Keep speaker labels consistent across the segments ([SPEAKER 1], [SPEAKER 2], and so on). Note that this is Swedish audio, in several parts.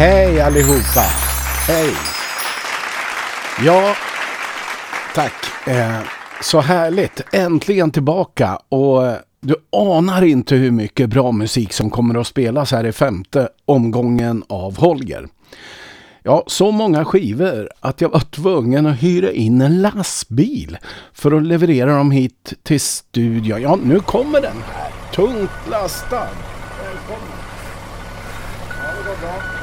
[SPEAKER 1] Hej allihopa! Hej! Ja, tack. Eh, så härligt. Äntligen tillbaka och eh, du anar inte hur mycket bra musik som kommer att spelas här i femte omgången av Holger. Ja, så många skivor att jag var tvungen att hyra in en lastbil för att leverera dem hit till studion. Ja, nu kommer den här. Tungt lastad. Välkommen. Ja, det går bra.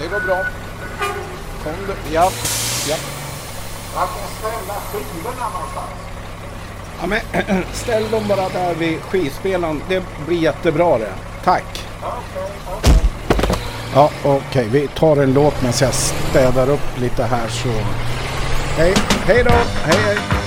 [SPEAKER 1] Det går bra. Kom du. Ja, ja. Ska jag ställa skivorna någonstans? Ja, men ställ dem bara där vid skivspelaren. Det blir jättebra det. Tack. Ja, okej. Okay. Vi tar en låt medan jag städar upp lite här så... Hej, hej då! Hej, hej!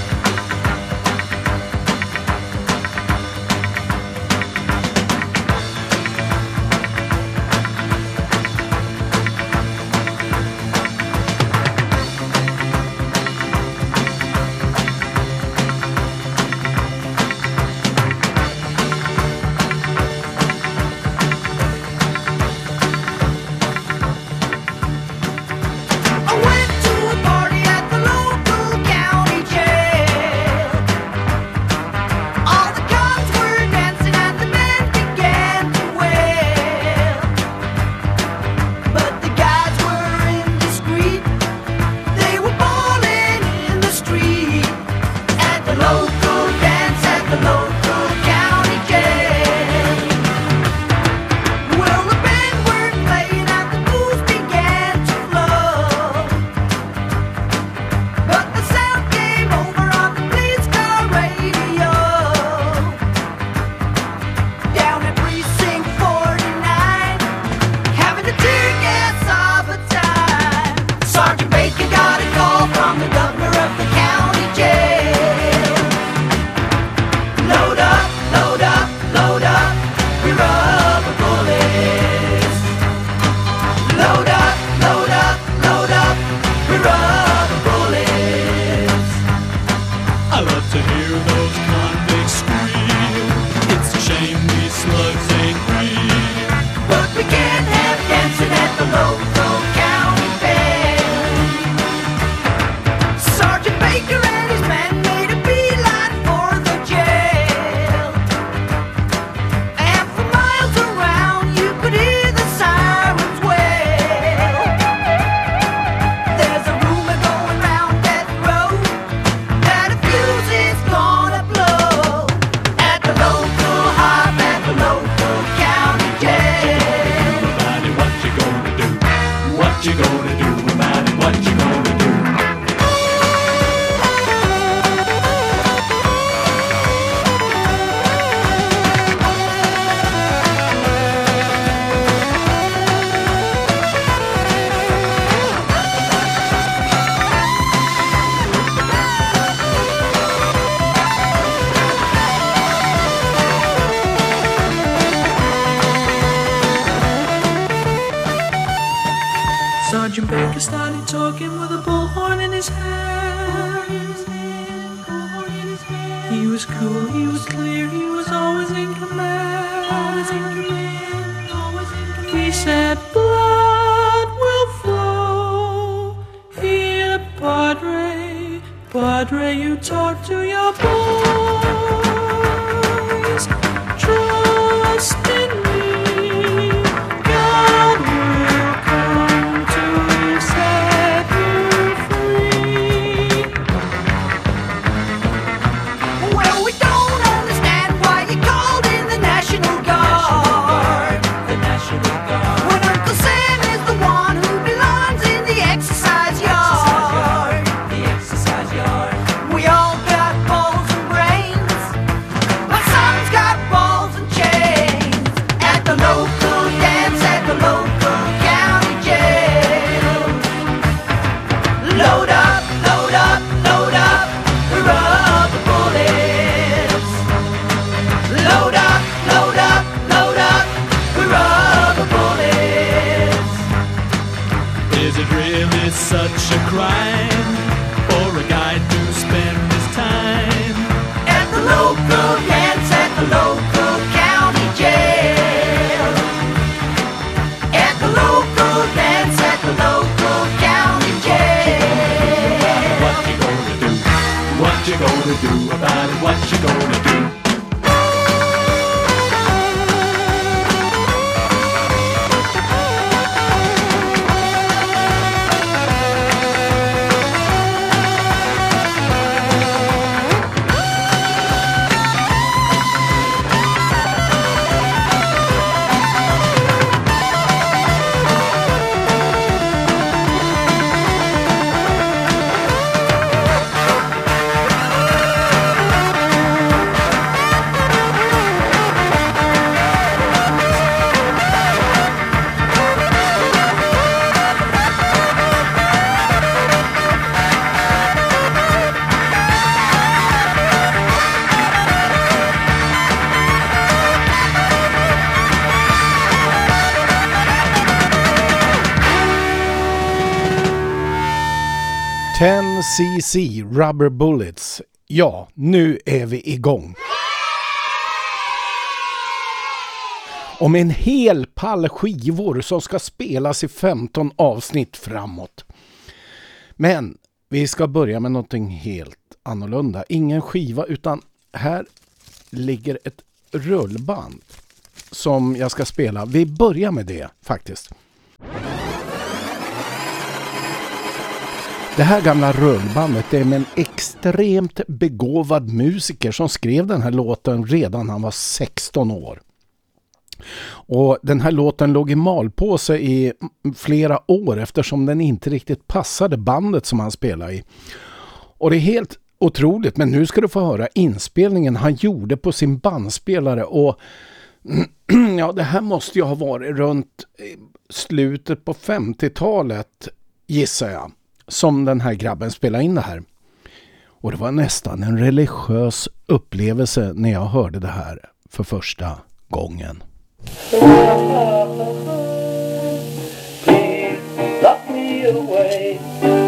[SPEAKER 2] was cool, he was clear, he was always in command. Always in command, always in command. He said, blood will flow. Here, Padre, Padre, you talk to
[SPEAKER 3] your boy. Cc Rubber Bullets. Ja, nu är vi igång. Om en hel pall skivor som ska spelas i 15 avsnitt framåt. Men vi ska börja med någonting helt annorlunda. Ingen skiva utan här ligger ett rullband som jag ska spela. Vi börjar med det faktiskt. Det här gamla rullbandet är med en extremt begåvad musiker som skrev den här låten redan när han var 16 år. Och den här låten låg i malpåse i flera år eftersom den inte riktigt passade bandet som han spelade i. Och det är helt otroligt men nu ska du få höra inspelningen han gjorde på sin bandspelare och ja det här måste ju ha varit runt eh, slutet på 50-talet gissar jag som den här grabben spelade in det här. Och det var nästan en religiös upplevelse när jag hörde det här för första gången. Please,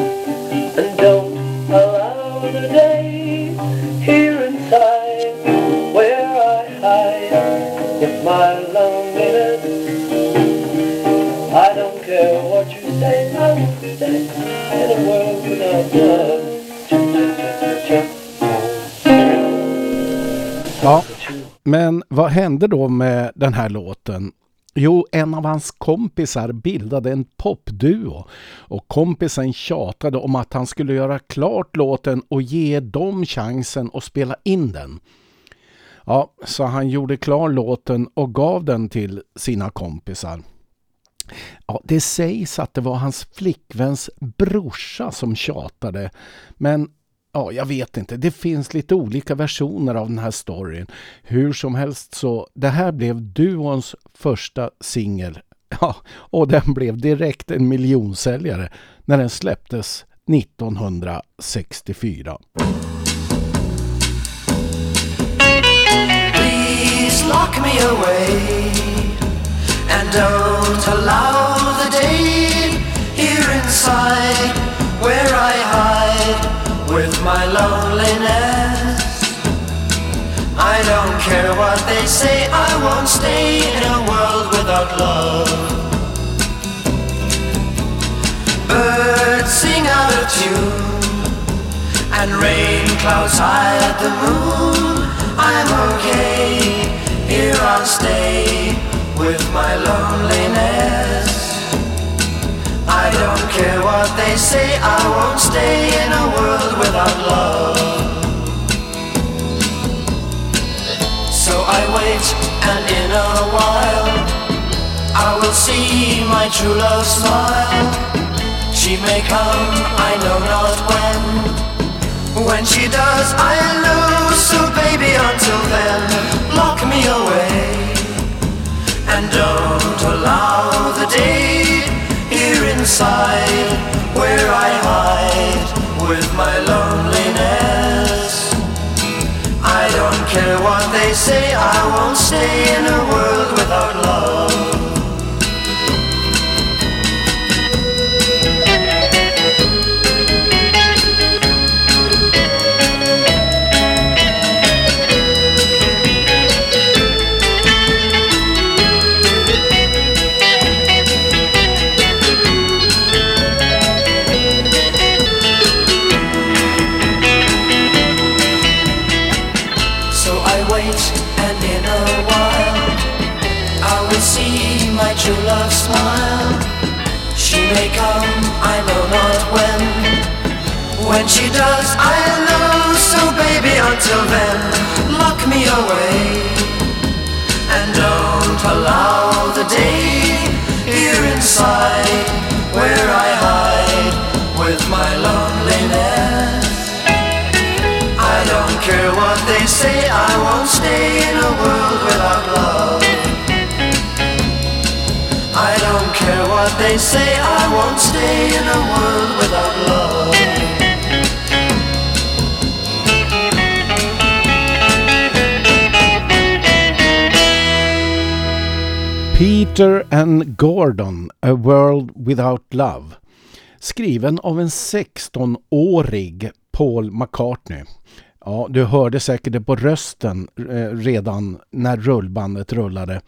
[SPEAKER 3] vad hände då med den här låten? Jo, en av hans kompisar bildade en popduo och kompisen tjatade om att han skulle göra klart låten och ge dem chansen att spela in den. Ja, så han gjorde klar låten och gav den till sina kompisar. Ja, det sägs att det var hans flickväns brorsa som tjatade. Men ja, jag vet inte. Det finns lite olika versioner av den här storyn. Hur som helst så, det här blev duons första singel. Ja, och den blev direkt en miljonsäljare när den släpptes 1964. Please lock me away And don't allow the day here inside where I hide with my loneliness. I don't care what they say, I won't stay in a world without love. Birds sing out of tune, and rain clouds hide the moon. I'm okay, here I'll stay with my loneliness. I don't care what they say, I won't stay in a world without love. So I wait, and in a while, I will see my true love smile. She may come, I know not when. When she does, I'll lose. So baby, until then, lock me away. And don't allow the day inside where I hide with my loneliness. I don't care what they say, I won't stay in a world without love.
[SPEAKER 4] She does, I'll know. So baby, until then, lock me away. And don't allow the day here inside where I hide with my loneliness. I don't care what they say, I won't stay in a world without love. I don't care what they say, I won't stay in a world without love.
[SPEAKER 3] Peter and Gordon, A World Without Love. Skriven av en 16-årig Paul McCartney. Ja, du hörde säkert det på rösten eh, redan när rullbandet rullade.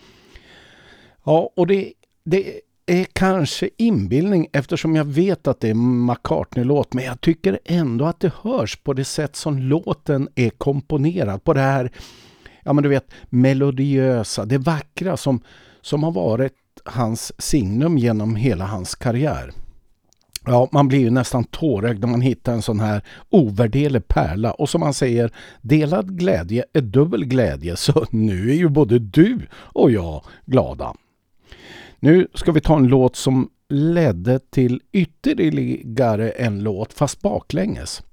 [SPEAKER 3] Ja, och det, det är kanske inbildning eftersom jag vet att det är McCartney-låt men jag tycker ändå att det hörs på det sätt som låten är komponerad. På det här, ja men du vet, melodiösa, det vackra som som har varit hans signum genom hela hans karriär. Ja, man blir ju nästan tårögd när man hittar en sån här ovärderlig pärla och som man säger, delad glädje är dubbel glädje så nu är ju både du och jag glada. Nu ska vi ta en låt som ledde till ytterligare en låt fast baklänges.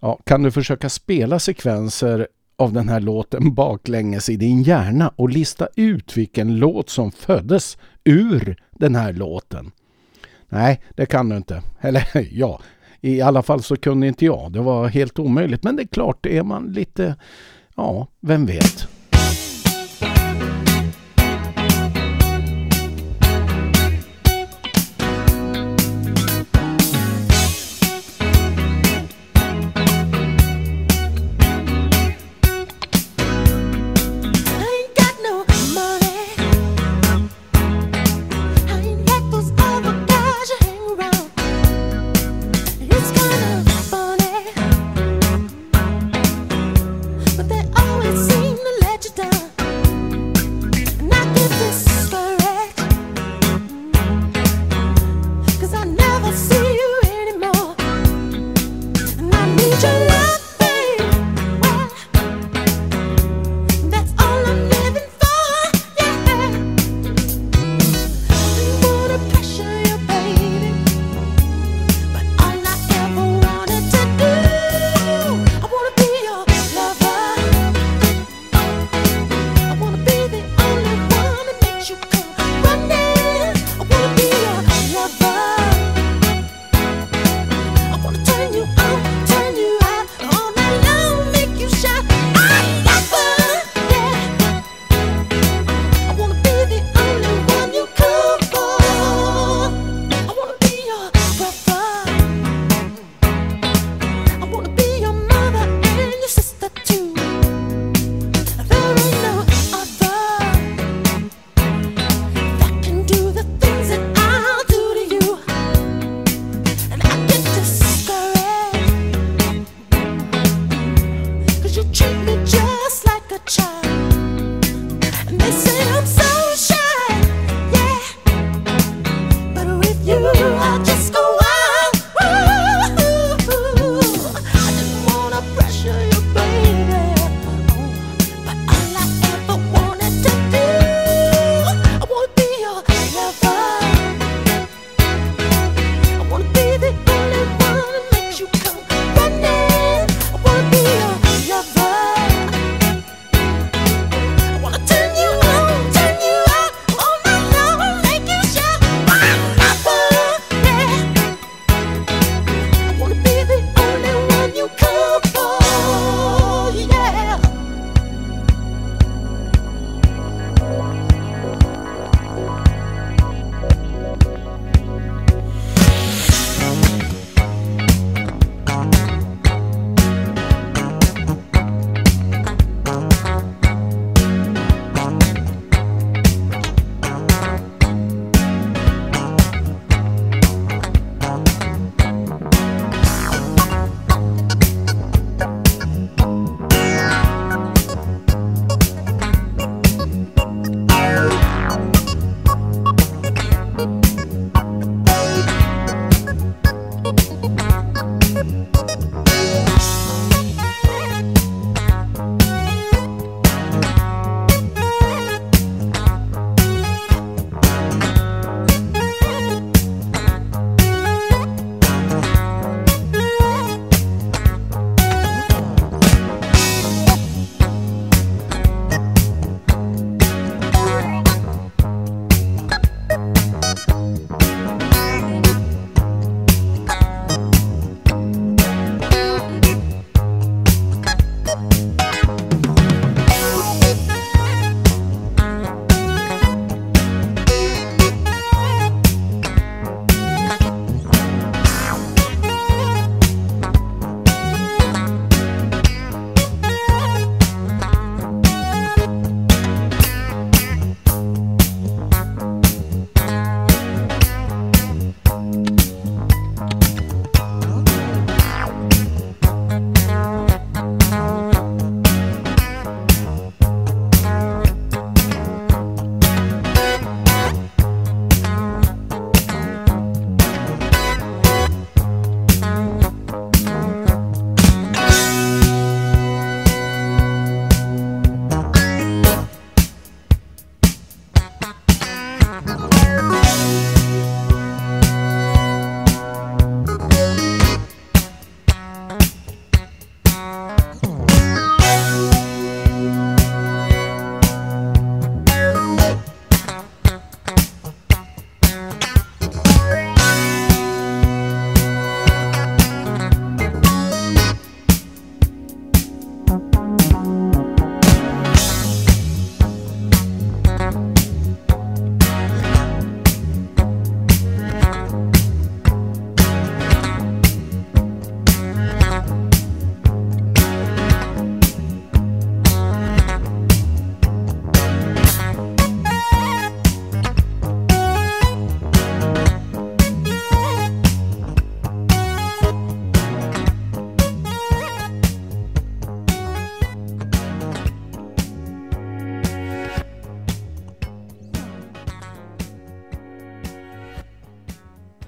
[SPEAKER 3] Ja, kan du försöka spela sekvenser av den här låten baklänges i din hjärna och lista ut vilken låt som föddes ur den här låten. Nej, det kan du inte. Eller ja, i alla fall så kunde inte jag. Det var helt omöjligt. Men det är klart, är man lite, ja, vem vet.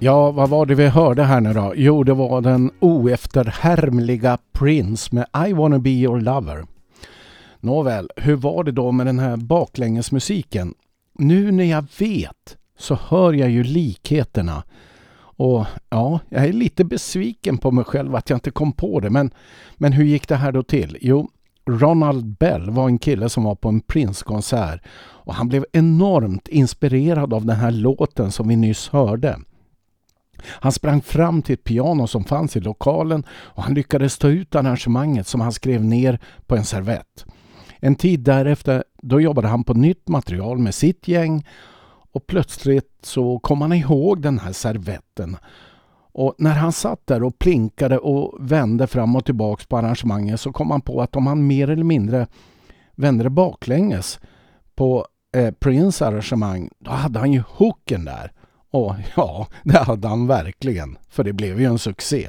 [SPEAKER 5] Ja, vad var det vi hörde här nu då? Jo, det var den oefterhärmliga Prince med I wanna be your lover. Nåväl, hur var det då med den här baklängesmusiken? Nu när jag vet så hör jag ju likheterna. Och ja, jag är lite besviken på mig själv att jag inte kom på det. Men, men hur gick det här då till? Jo, Ronald Bell var en kille som var på en Prince-konsert och han blev enormt inspirerad av den här låten som vi nyss hörde. Han sprang fram till ett piano som fanns i lokalen och han lyckades ta ut arrangemanget som han skrev ner på en servett. En tid därefter då jobbade han på nytt material med sitt gäng och plötsligt så kom han ihåg den här servetten. Och när han satt där och plinkade och vände fram och tillbaks på arrangemanget så kom han på att om han mer eller mindre vände det baklänges på eh, Prince arrangemang, då hade han ju hooken där. Och ja, det hade han verkligen. För det blev ju en succé.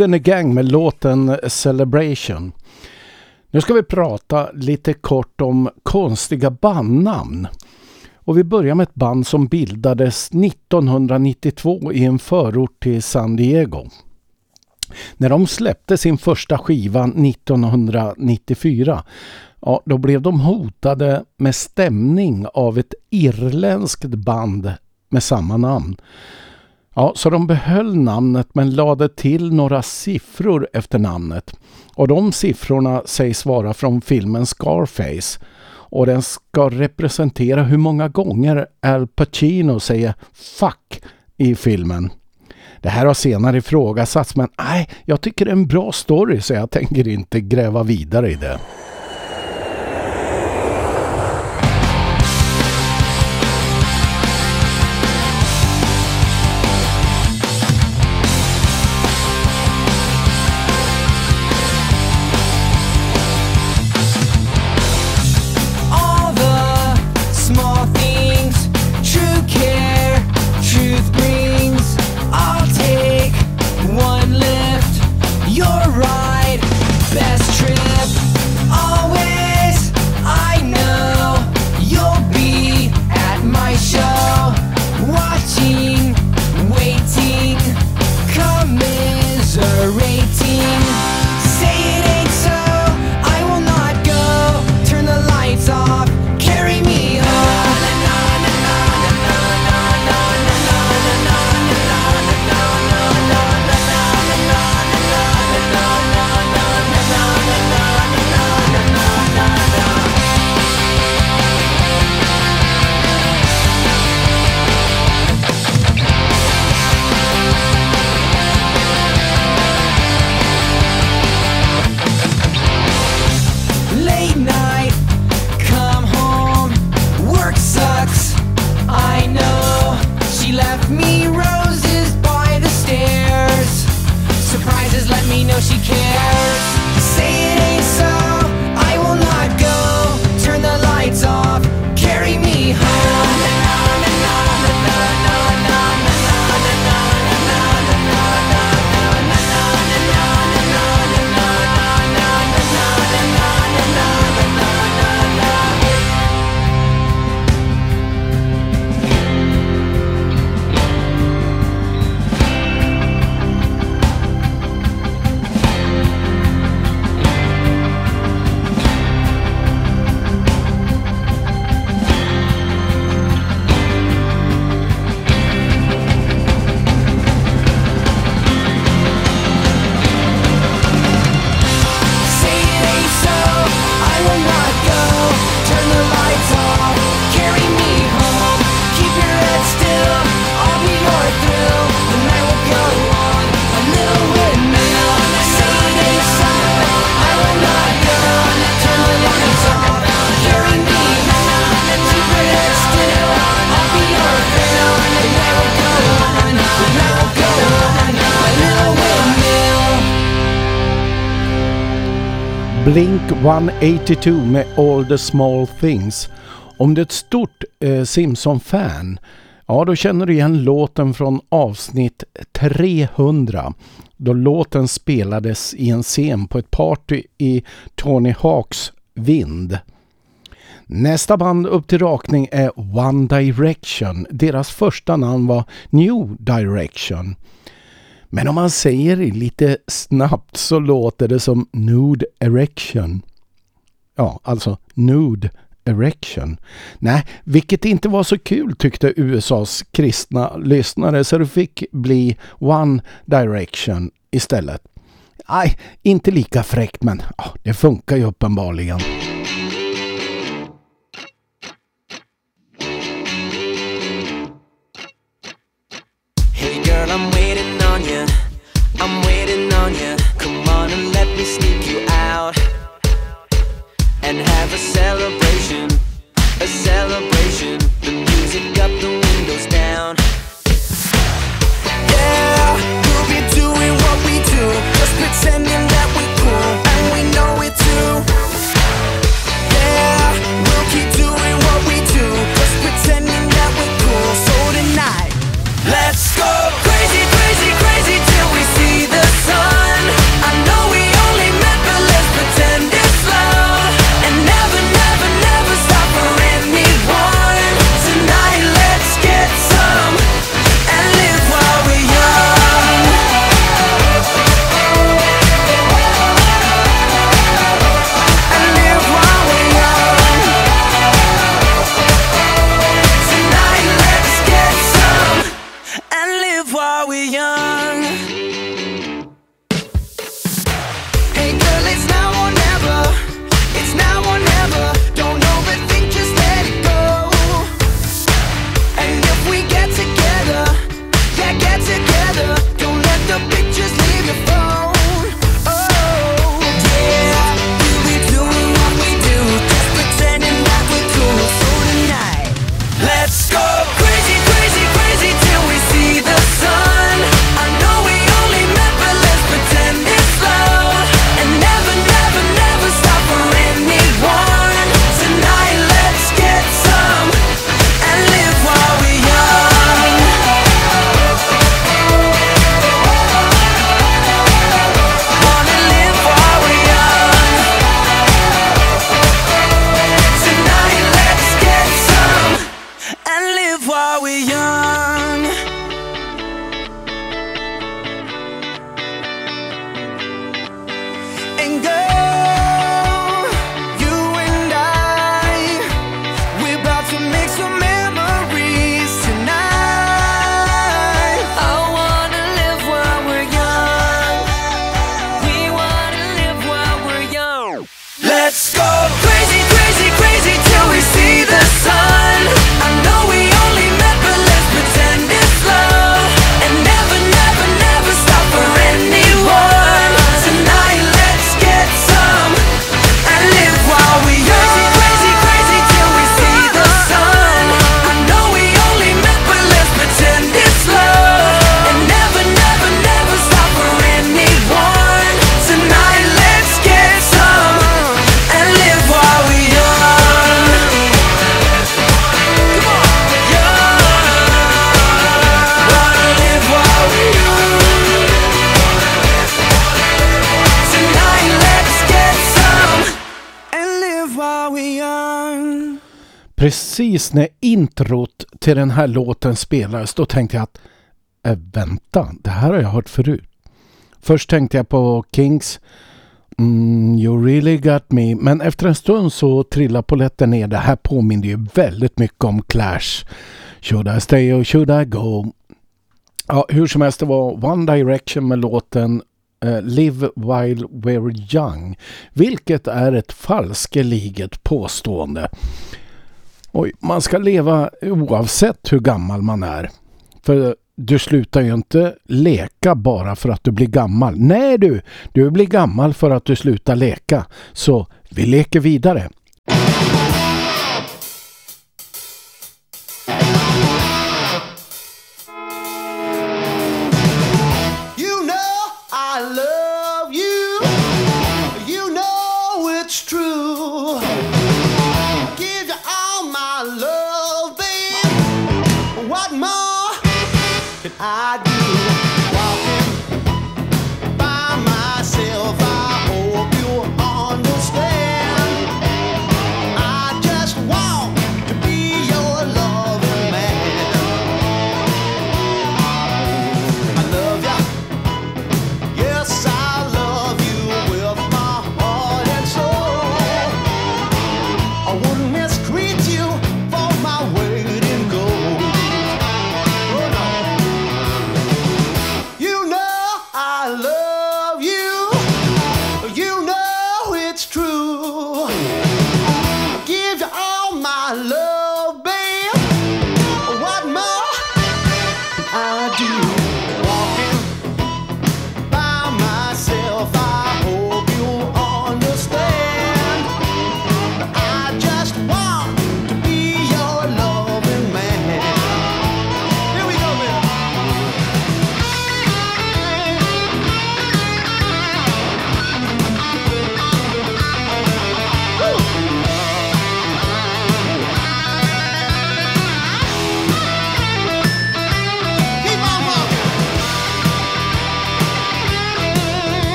[SPEAKER 3] Cool in the Gang med låten Celebration. Nu ska vi prata lite kort om konstiga bandnamn. Och vi börjar med ett band som bildades 1992 i en förort till San Diego. När de släppte sin första skiva 1994 ja, då blev de hotade med stämning av ett irländskt band med samma namn. Ja, så de behöll namnet men lade till några siffror efter namnet. Och de siffrorna sägs vara från filmen Scarface. Och den ska representera hur många gånger Al Pacino säger fuck i filmen. Det här har senare ifrågasatts men nej, jag tycker det är en bra story så jag tänker inte gräva vidare i det. 182 med All the small things. Om du är ett stort eh, Simpson-fan, ja då känner du igen låten från avsnitt 300. Då låten spelades i en scen på ett party i Tony Hawks vind. Nästa band upp till rakning är One Direction. Deras första namn var New Direction. Men om man säger det lite snabbt så låter det som Nude Erection. Ja, alltså Nude Erection. Nej, vilket inte var så kul tyckte USAs kristna lyssnare så det fick bli One Direction istället. Nej, inte lika fräckt men det funkar ju uppenbarligen. introt till den här låten spelades, då tänkte jag att äh, vänta, det här har jag hört förut. Först tänkte jag på Kings mm, You really got me, men efter en stund så trillade poletten ner. Det här påminner ju väldigt mycket om Clash. Should I stay or should I go? Ja, hur som helst, det var One Direction med låten eh, Live While We're Young, vilket är ett falskeliget påstående. Och man ska leva oavsett hur gammal man är. För du slutar ju inte leka bara för att du blir gammal. Nej du, du blir gammal för att du slutar leka. Så vi leker vidare.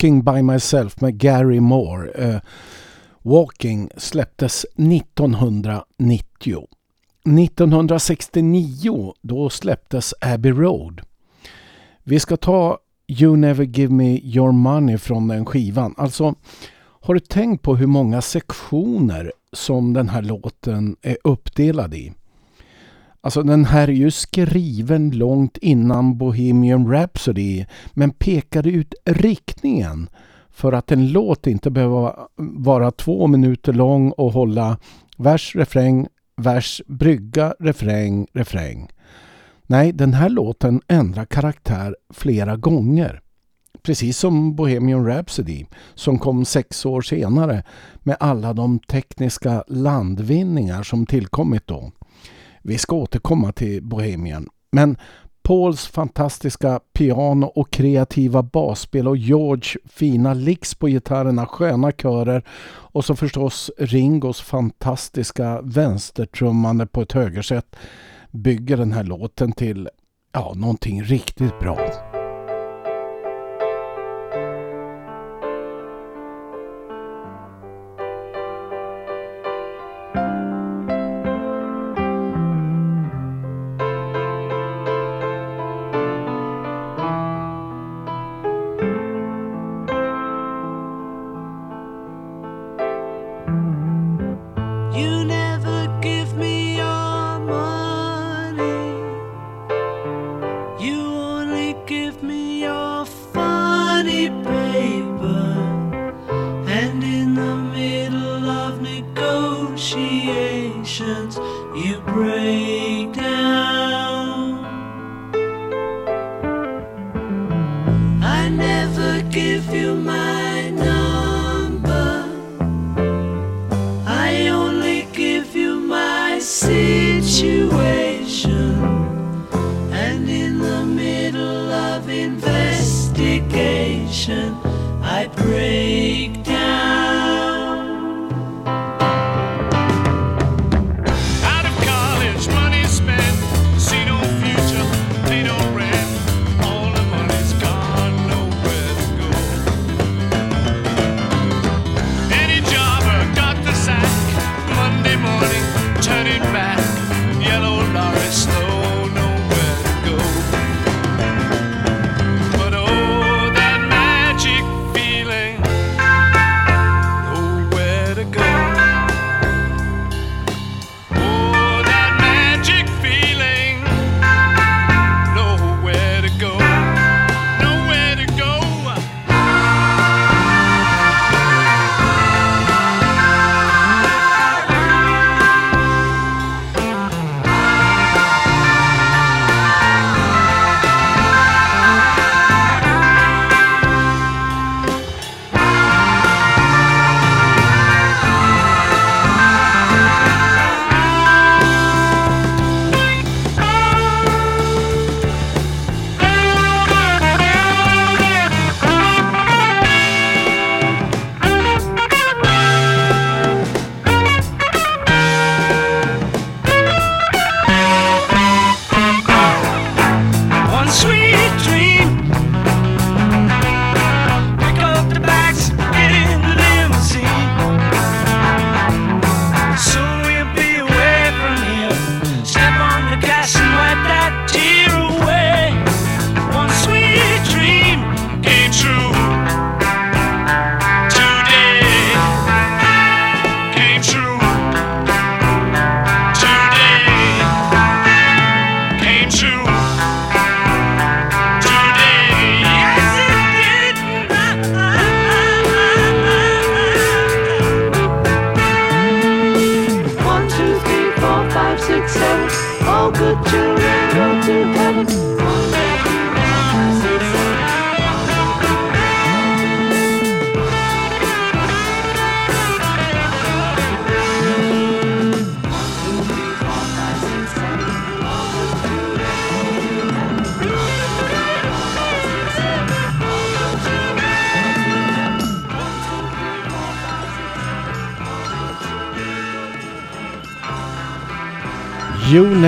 [SPEAKER 6] Walking by myself
[SPEAKER 3] med Gary Moore. Eh, Walking släpptes 1990. 1969 då släpptes Abbey Road. Vi ska ta You Never Give Me Your Money från den skivan. Alltså, har du tänkt på hur många sektioner som den här låten är uppdelad i? Alltså den här är ju skriven långt innan Bohemian Rhapsody men pekade ut riktningen för att en låt inte behöver vara två minuter lång och hålla vers, refräng, vers, brygga, refräng, refräng. Nej, den här låten ändrar karaktär flera gånger. Precis som Bohemian Rhapsody som kom sex år senare med alla de tekniska landvinningar som tillkommit då. Vi ska återkomma till Bohemian. Men Pauls fantastiska piano och kreativa basspel och George fina licks på gitarrerna, sköna körer och så förstås Ringos fantastiska vänstertrummande på ett högersätt bygger den här låten till ja, någonting riktigt bra.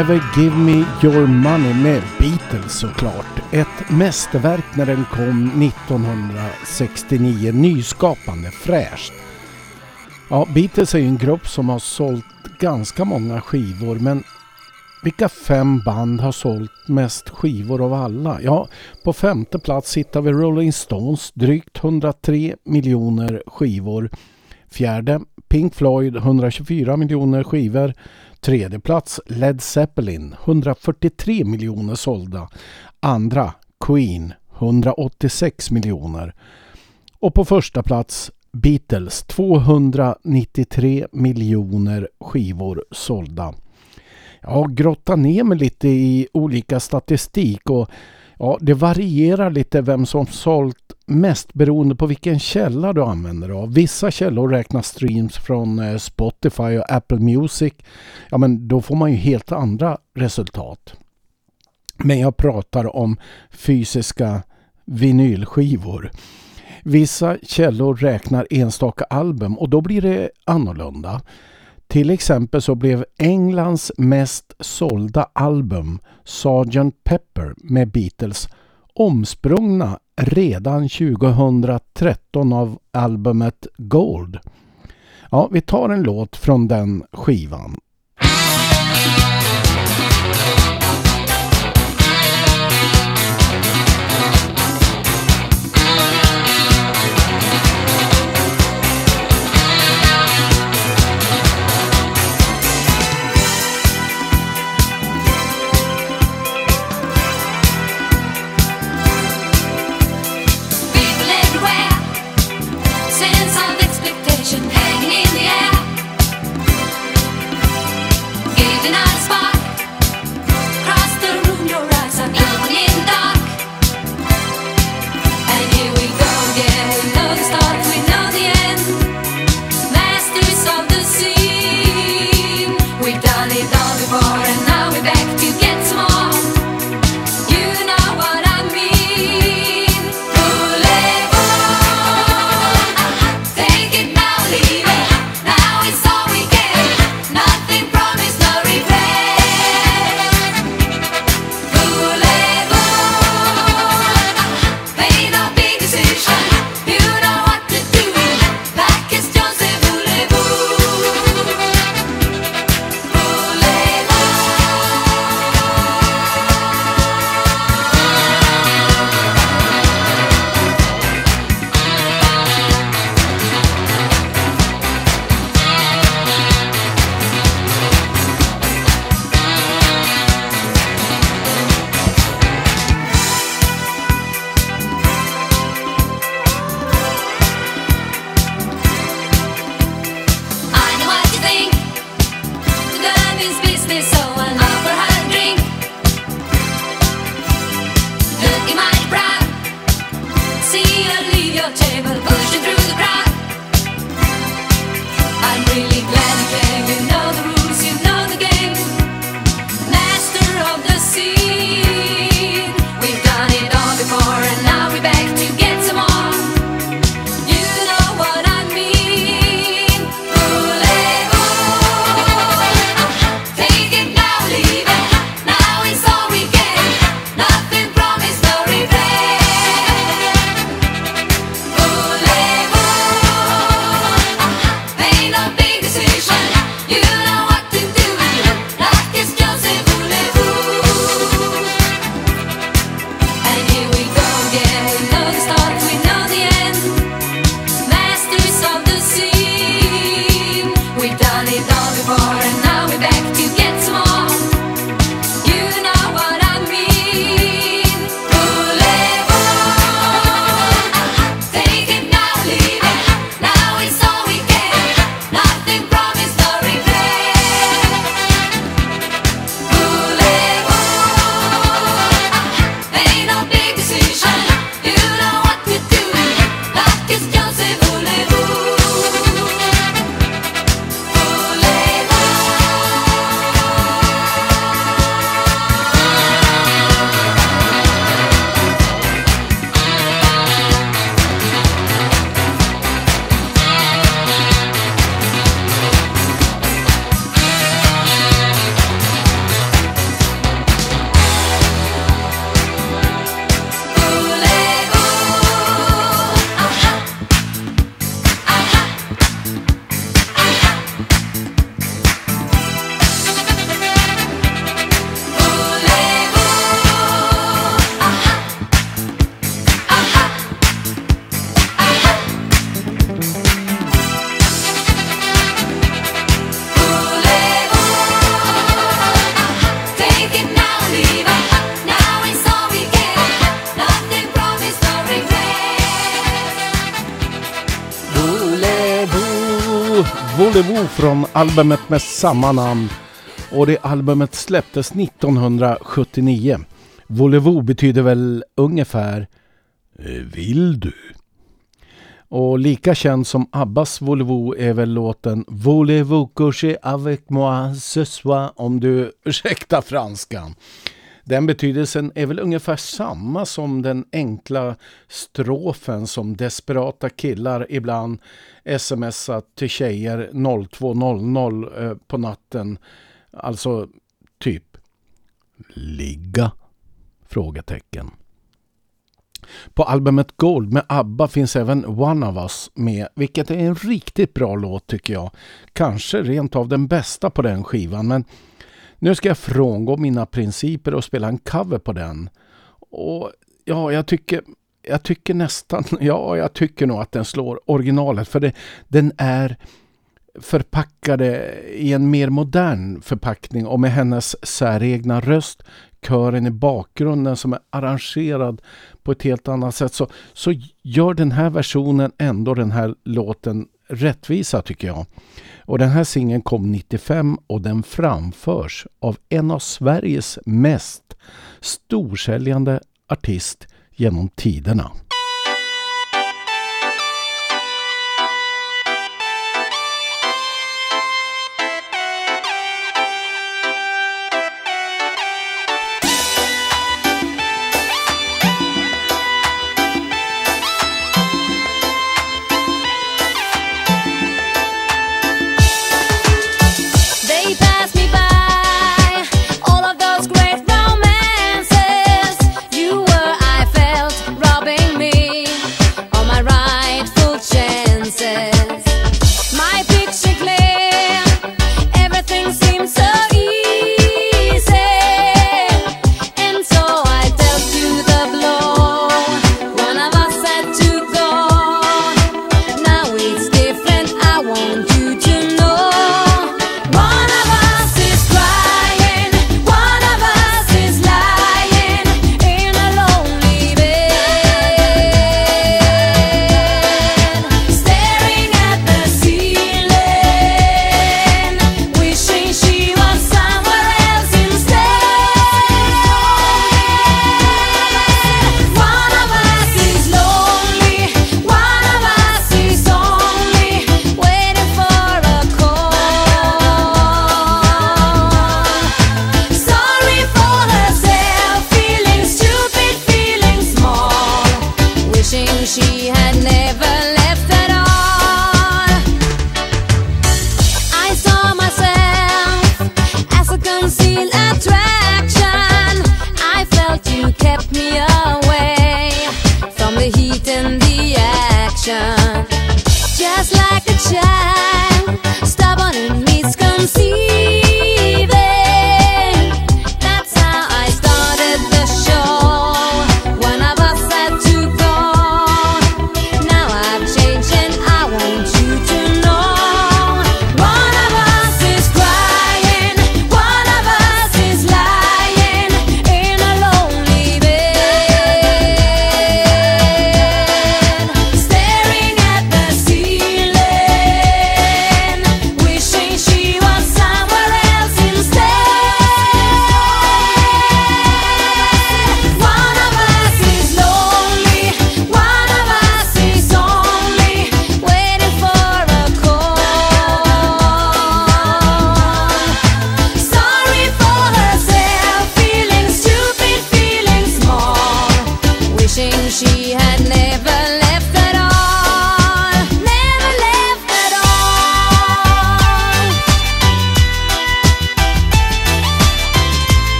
[SPEAKER 4] Never Give Me Your Money
[SPEAKER 3] med Beatles såklart. Ett mästerverk när den kom 1969. Nyskapande, fräscht. Ja, Beatles är ju en grupp som har sålt ganska många skivor men vilka fem band har sålt mest skivor av alla? Ja, på femte plats hittar vi Rolling Stones, drygt 103 miljoner skivor. Fjärde, Pink Floyd, 124 miljoner skivor. Tredje plats Led Zeppelin 143 miljoner sålda. Andra Queen 186 miljoner. Och på första plats Beatles 293 miljoner skivor sålda. Ja, grotta ner mig lite i olika statistik och ja, det varierar lite vem som sålt mest beroende på vilken källa du använder av. Vissa källor räknar streams från eh, Spotify och Apple Music. Ja men då får man ju helt andra resultat. Men jag pratar om fysiska vinylskivor. Vissa källor räknar enstaka album och då blir det annorlunda. Till exempel så blev Englands mest sålda album Sgt. Pepper med Beatles omsprungna redan 2013 av albumet Gold. Ja, vi tar en låt från den skivan.
[SPEAKER 7] Albumet med samma namn och det albumet släpptes 1979. Volevo betyder väl ungefär eh, Vill du? Och lika känd som Abbas Volevo är väl låten Voulez-vous coucher avec moi ce soir om du ursäktar franskan. Den betydelsen är väl ungefär samma som den enkla strofen som desperata killar ibland smsat till tjejer 02.00 eh, på natten. Alltså typ ligga? Frågetecken. På albumet Gold med ABBA finns även One of Us med, vilket är en riktigt bra låt tycker jag. Kanske rent av den bästa på den skivan, men nu ska jag frångå mina principer och spela en cover på den. Och ja, jag tycker, jag tycker nästan, ja, jag tycker nog att den slår originalet, för det, den är förpackade i en mer modern förpackning och med hennes säregna röst, kören i bakgrunden som är arrangerad på ett helt annat sätt så, så gör den här versionen ändå den här låten rättvisa tycker jag. Och den här singeln kom 95 och den framförs av en av Sveriges mest storsäljande artist genom tiderna.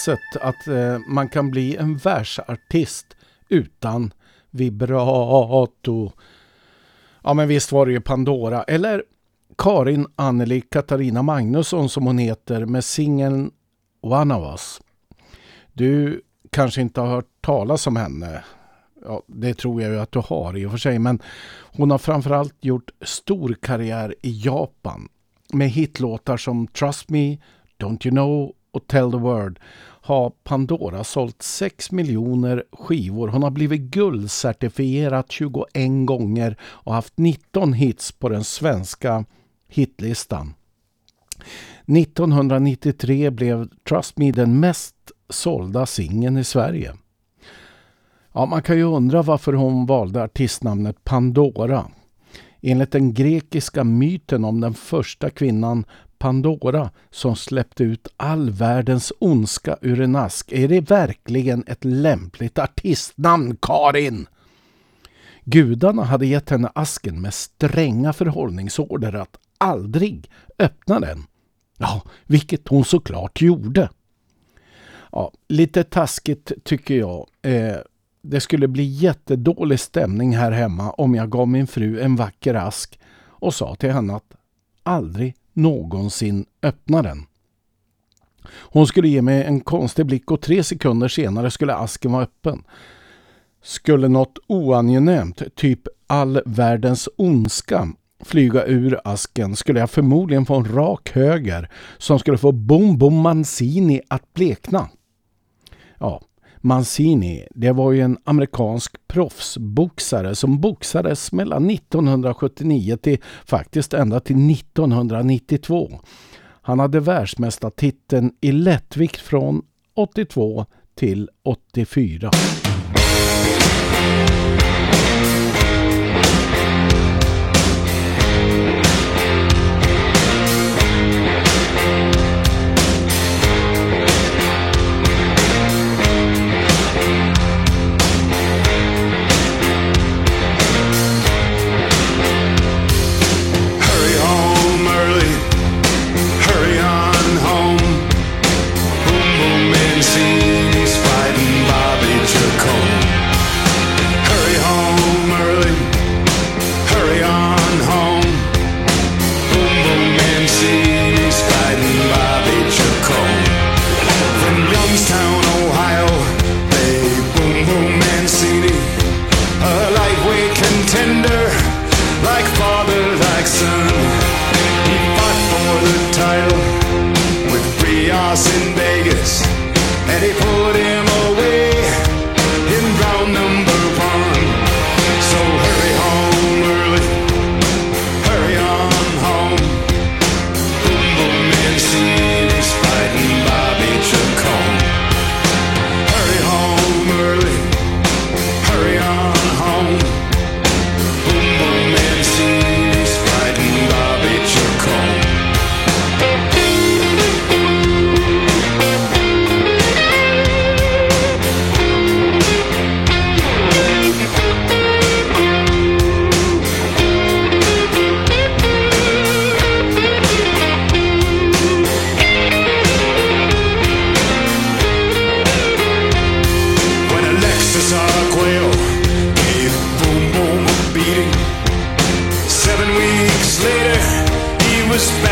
[SPEAKER 3] Viset att eh, man kan bli en världsartist utan vibrato. Ja men visst var det ju Pandora. Eller Karin Anneli Katarina Magnusson som hon heter med singeln One of Us. Du kanske inte har hört talas om henne. Ja, det tror jag ju att du har i och för sig. Men hon har framförallt gjort stor karriär i Japan. Med hitlåtar som Trust Me, Don't You Know och Tell the world har Pandora sålt 6 miljoner skivor. Hon har blivit guldcertifierad 21 gånger och haft 19 hits på den svenska hitlistan. 1993 blev Trust Me den mest sålda singeln i Sverige. Ja, man kan ju undra varför hon valde artistnamnet Pandora. Enligt den grekiska myten om den första kvinnan Pandora som släppte ut all världens ondska ur en ask är det verkligen ett lämpligt artistnamn, Karin! Gudarna hade gett henne asken med stränga förhållningsorder att aldrig öppna den. Ja, vilket hon såklart gjorde. Ja, lite taskigt tycker jag. Eh, det skulle bli jättedålig stämning här hemma om jag gav min fru en vacker ask och sa till henne att aldrig någonsin öppna den. Hon skulle ge mig en konstig blick och tre sekunder senare skulle asken vara öppen. Skulle något oangenämt, typ all världens ondska, flyga ur asken skulle jag förmodligen få en rak höger som skulle få Bom Bom Manzini att blekna. Ja, Mancini det var ju en amerikansk proffsboxare som boxades mellan 1979 till faktiskt ända till 1992. Han hade världsmästartiteln i lättvikt från 82 till 84.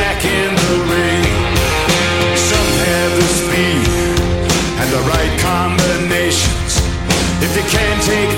[SPEAKER 2] back in the ring. Some have the speed and the right combinations. If
[SPEAKER 3] you can't take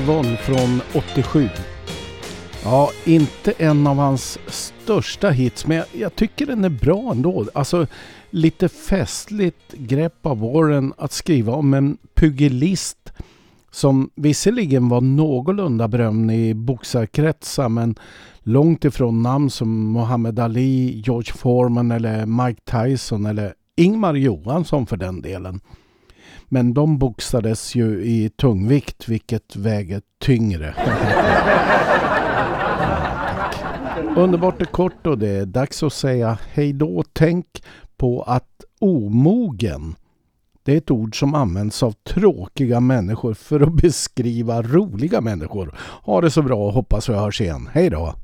[SPEAKER 3] Warren från 87. Ja, inte en av hans största hits, men jag, jag tycker den är bra ändå. Alltså, lite festligt grepp av Warren att skriva om en pugilist som visserligen var någorlunda berömd i boxarkretsar men långt ifrån namn som Muhammad Ali, George Foreman eller Mike Tyson eller Ingmar Johansson för den delen. Men de boxades ju i tungvikt vilket väger tyngre. Underbart är kort och det är dags att säga hej då. Tänk på att omogen det är ett ord som används av tråkiga människor för att beskriva roliga människor. Ha det så bra och hoppas vi hörs igen. Hej då!